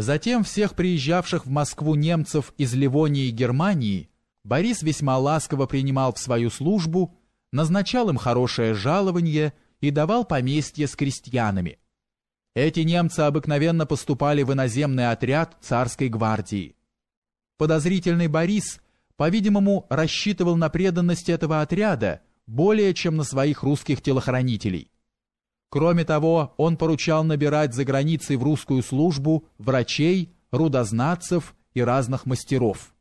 Затем всех приезжавших в Москву немцев из Ливонии и Германии Борис весьма ласково принимал в свою службу, назначал им хорошее жалование и давал поместье с крестьянами. Эти немцы обыкновенно поступали в иноземный отряд царской гвардии. Подозрительный Борис, по-видимому, рассчитывал на преданность этого отряда более чем на своих русских телохранителей. Кроме того, он поручал набирать за границей в русскую службу врачей, рудознатцев и разных мастеров.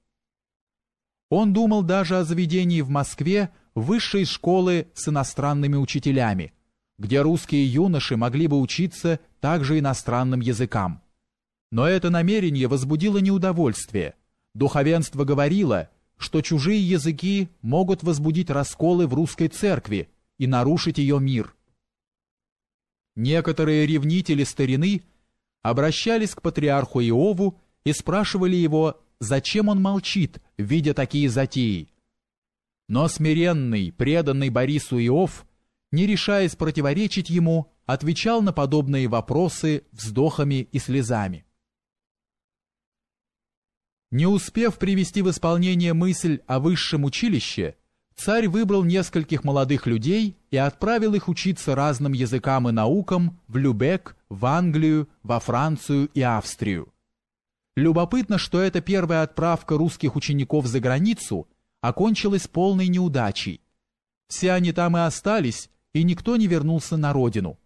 Он думал даже о заведении в Москве высшей школы с иностранными учителями, где русские юноши могли бы учиться также иностранным языкам. Но это намерение возбудило неудовольствие. Духовенство говорило, что чужие языки могут возбудить расколы в русской церкви и нарушить ее мир. Некоторые ревнители старины обращались к патриарху Иову и спрашивали его, зачем он молчит, видя такие затеи. Но смиренный, преданный Борису Иов, не решаясь противоречить ему, отвечал на подобные вопросы вздохами и слезами. Не успев привести в исполнение мысль о высшем училище, царь выбрал нескольких молодых людей и отправил их учиться разным языкам и наукам в Любек, в Англию, во Францию и Австрию. Любопытно, что эта первая отправка русских учеников за границу окончилась полной неудачей. Все они там и остались, и никто не вернулся на родину.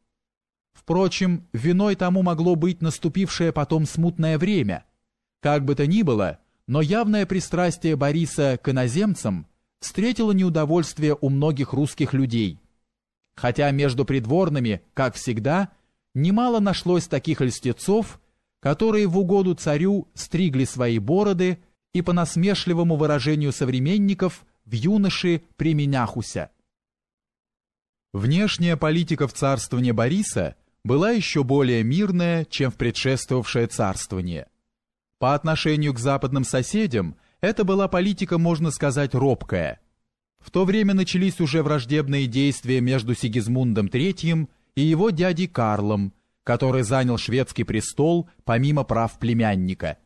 Впрочем, виной тому могло быть наступившее потом смутное время – как бы то ни было, но явное пристрастие Бориса к иноземцам встретило неудовольствие у многих русских людей. Хотя между придворными, как всегда, немало нашлось таких льстецов, которые в угоду царю стригли свои бороды и по насмешливому выражению современников в юноши применяхуся. Внешняя политика в царствовании Бориса была еще более мирная, чем в предшествовавшее царствование. По отношению к западным соседям это была политика, можно сказать, робкая. В то время начались уже враждебные действия между Сигизмундом III и его дядей Карлом, который занял шведский престол помимо прав племянника.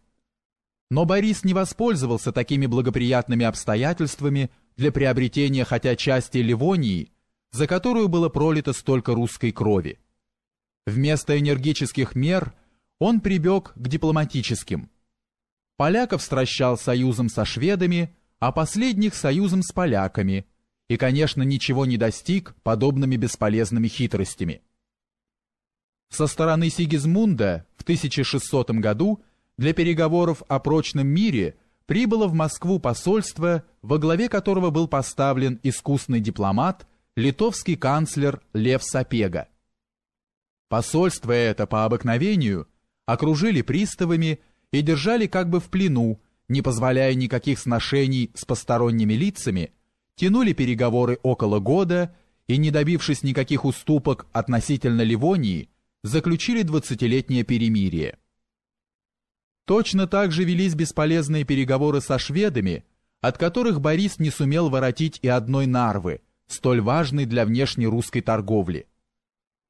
Но Борис не воспользовался такими благоприятными обстоятельствами для приобретения хотя части Ливонии, за которую было пролито столько русской крови. Вместо энергических мер он прибег к дипломатическим – Поляков стращал союзом со шведами, а последних союзом с поляками, и, конечно, ничего не достиг подобными бесполезными хитростями. Со стороны Сигизмунда в 1600 году для переговоров о прочном мире прибыло в Москву посольство, во главе которого был поставлен искусный дипломат, литовский канцлер Лев Сапега. Посольство это по обыкновению окружили приставами и держали как бы в плену, не позволяя никаких сношений с посторонними лицами, тянули переговоры около года и, не добившись никаких уступок относительно Ливонии, заключили двадцатилетнее перемирие. Точно так же велись бесполезные переговоры со шведами, от которых Борис не сумел воротить и одной нарвы, столь важной для внешней русской торговли.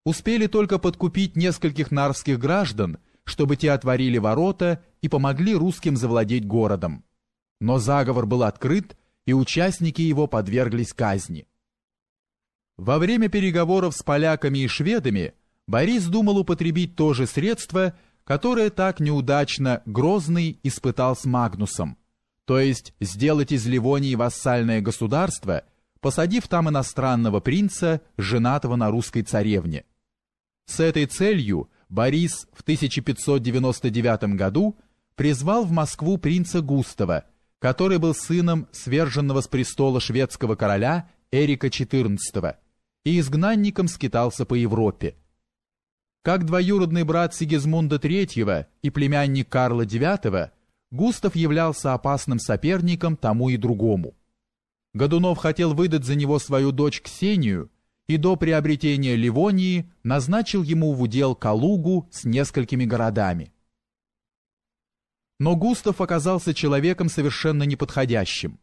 Успели только подкупить нескольких нарвских граждан – чтобы те отворили ворота и помогли русским завладеть городом. Но заговор был открыт, и участники его подверглись казни. Во время переговоров с поляками и шведами Борис думал употребить то же средство, которое так неудачно Грозный испытал с Магнусом, то есть сделать из Ливонии вассальное государство, посадив там иностранного принца, женатого на русской царевне. С этой целью Борис в 1599 году призвал в Москву принца Густава, который был сыном сверженного с престола шведского короля Эрика XIV и изгнанником скитался по Европе. Как двоюродный брат Сигизмунда III и племянник Карла IX, Густав являлся опасным соперником тому и другому. Годунов хотел выдать за него свою дочь Ксению, и до приобретения Ливонии назначил ему в удел Калугу с несколькими городами. Но Густав оказался человеком совершенно неподходящим.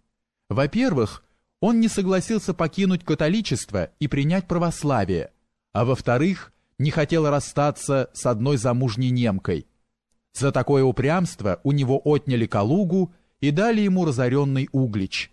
Во-первых, он не согласился покинуть католичество и принять православие, а во-вторых, не хотел расстаться с одной замужней немкой. За такое упрямство у него отняли Калугу и дали ему разоренный Углич,